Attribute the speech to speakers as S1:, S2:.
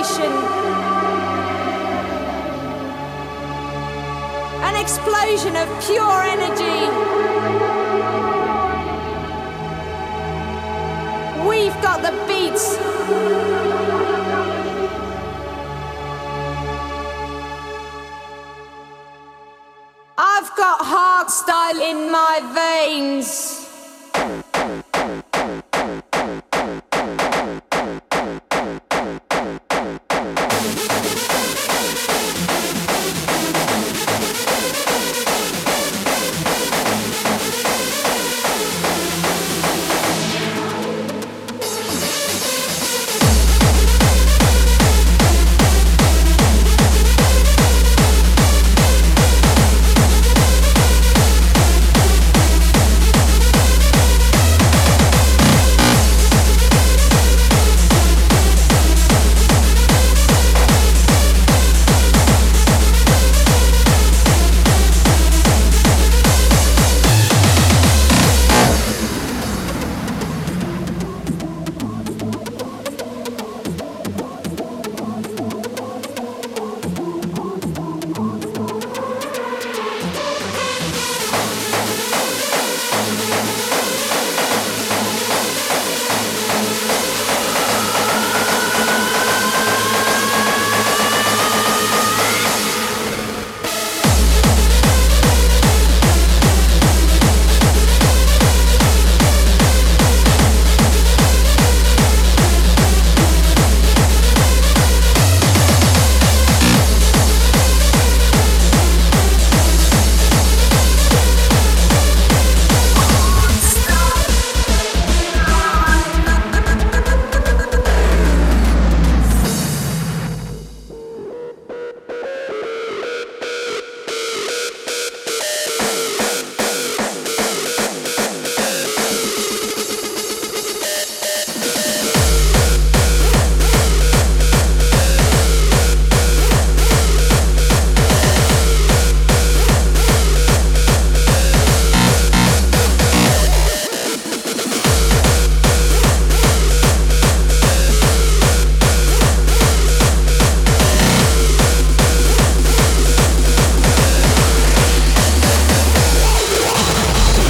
S1: explosion. An explosion of pure energy. We've got the beats. I've got hardstyle in my veins.